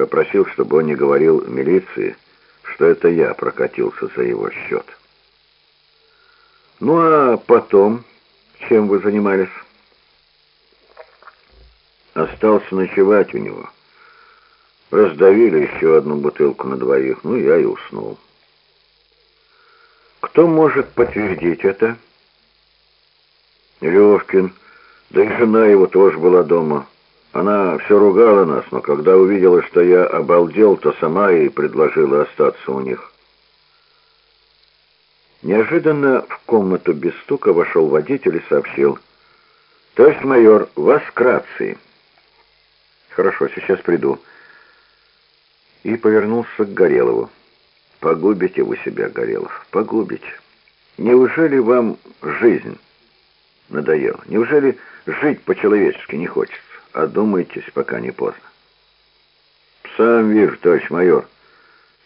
Попросил, чтобы он не говорил милиции, что это я прокатился за его счет. Ну а потом, чем вы занимались? Остался ночевать у него. Раздавили еще одну бутылку на двоих, ну я и уснул. Кто может подтвердить это? Левкин, да и жена его тоже была дома. Она все ругала нас, но когда увидела, что я обалдел, то сама и предложила остаться у них. Неожиданно в комнату без стука вошел водитель и сообщил. «Товарищ майор, вас к рации». «Хорошо, сейчас приду». И повернулся к Горелову. «Погубите вы себя, Горелов, погубите. Неужели вам жизнь надоела? Неужели жить по-человечески не хочется? Одумайтесь, пока не поздно». «Сам вижу, товарищ майор,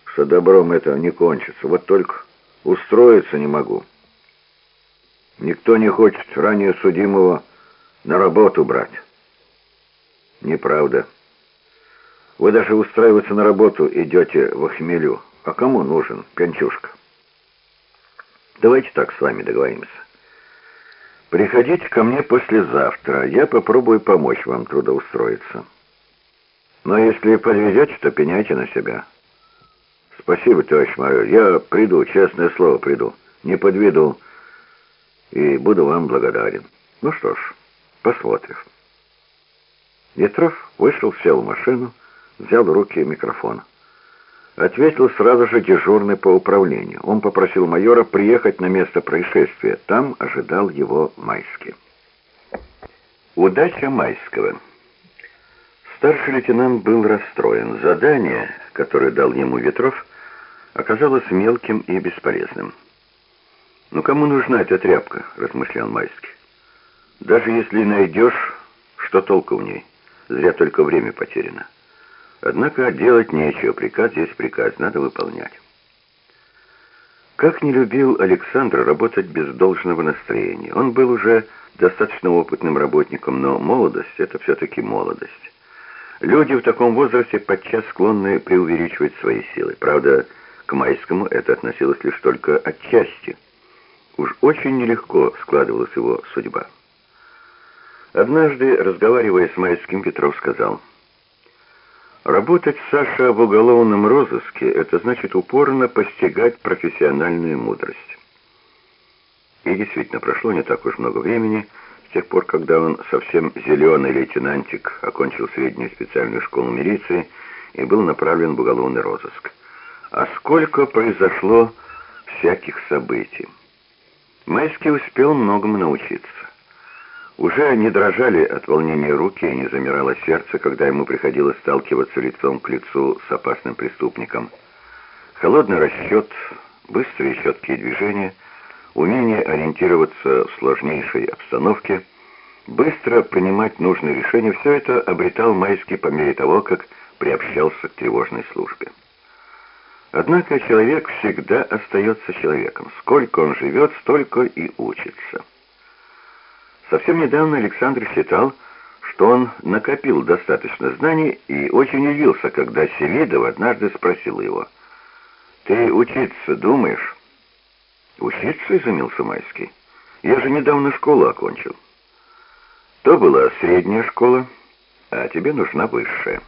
что добром это не кончится. Вот только...» Устроиться не могу. Никто не хочет ранее судимого на работу брать. Неправда. Вы даже устраиваться на работу идете в хмелю. А кому нужен пьянчушка? Давайте так с вами договоримся. Приходите ко мне послезавтра. Я попробую помочь вам трудоустроиться. Но если подвезете, то пеняйте на себя. «Спасибо, товарищ майор. Я приду, честное слово, приду. Не подведу. И буду вам благодарен. Ну что ж, посмотрим». Ветров вышел, сел в машину, взял в руки микрофон. Ответил сразу же дежурный по управлению. Он попросил майора приехать на место происшествия. Там ожидал его Майский. Удача Майского. Старший лейтенант был расстроен. Задание, которое дал ему Ветров, оказалось мелким и бесполезным. «Ну кому нужна эта тряпка?» — размышлял Майский. «Даже если найдешь, что толку в ней? Зря только время потеряно. Однако делать нечего, приказ есть приказ, надо выполнять». Как не любил Александр работать без должного настроения. Он был уже достаточно опытным работником, но молодость — это все-таки молодость. Люди в таком возрасте подчас склонны преувеличивать свои силы. Правда, к Майскому это относилось лишь только отчасти. Уж очень нелегко складывалась его судьба. Однажды, разговаривая с Майским, Петров сказал, «Работать, Саша, в уголовном розыске — это значит упорно постигать профессиональную мудрость». И действительно, прошло не так уж много времени, с тех пор, когда он совсем зеленый лейтенантик окончил среднюю специальную школу милиции и был направлен в уголовный розыск а сколько произошло всяких событий. Майский успел многому научиться. Уже не дрожали от волнения руки и не замирало сердце, когда ему приходилось сталкиваться лицом к лицу с опасным преступником. Холодный расчет, быстрые четкие движения, умение ориентироваться в сложнейшей обстановке, быстро принимать нужные решения — все это обретал Майский по мере того, как приобщался к тревожной службе. Однако человек всегда остается человеком. Сколько он живет, столько и учится. Совсем недавно Александр считал, что он накопил достаточно знаний и очень удивился, когда Селидов однажды спросил его, «Ты учиться думаешь?» «Учиться?» — изумился Майский. «Я же недавно школу окончил». «То была средняя школа, а тебе нужна высшая».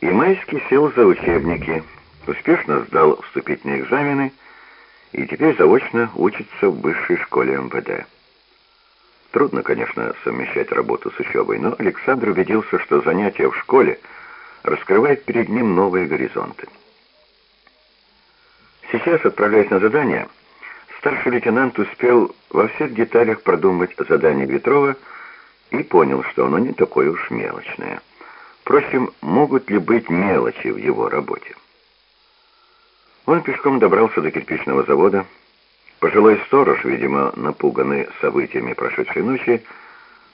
И Майский сел за учебники — Успешно сдал вступительные экзамены и теперь заочно учится в высшей школе МВД. Трудно, конечно, совмещать работу с учебой, но Александр убедился, что занятия в школе раскрывают перед ним новые горизонты. Сейчас, отправляясь на задание, старший лейтенант успел во всех деталях продумать задание Ветрова и понял, что оно не такое уж мелочное. Впрочем, могут ли быть мелочи в его работе? Он пешком добрался до кирпичного завода. Пожилой сторож, видимо, напуганный событиями прошедшей ночи,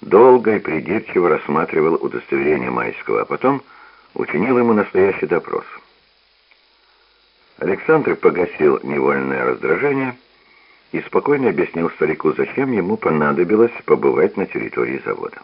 долго и придирчиво рассматривал удостоверение Майского, а потом учинил ему настоящий допрос. Александр погасил невольное раздражение и спокойно объяснил старику, зачем ему понадобилось побывать на территории завода.